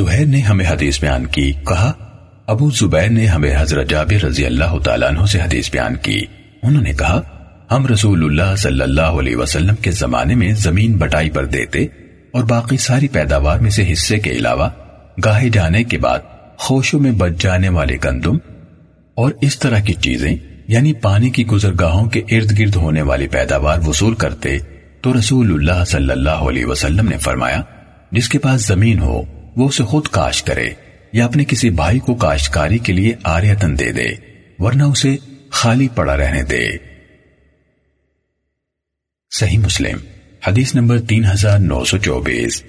زہیر نے ہمیں حدیث بیان کی۔ کہا، ابو زبیر نے ہمیں حضرت جابر رضی اللہ تعالیٰ عنہ سے حدیث بیان کی۔ انہوں نے کہا، ہم رسول اللہ صلی اللہ علیہ وسلم کے زمانے میں زمین بٹائی پر دیتے اور باقی ساری پیداوار میں سے حصے کے علاوہ گاہے جانے کے بعد خوشوں میں بچ جانے والے گندم اور اس طرح کی چیزیں یعنی پانی کی گزرگاہوں کے ارد گرد ہونے والی پیداوار وصول کرتے تو رسول اللہ صلی اللہ علیہ وسلم نے فرمایا، جس کے پاس زمین ہو وہ اسے خود کاش کرے یا اپنے کسی بھائی کو کاشتکاری کے لیے آریتن دے دے، ورنہ اسے خالی پڑا رہنے دے۔ صحیح مسلم، حدیث نمبر تین ہزار نو سو چوبیس۔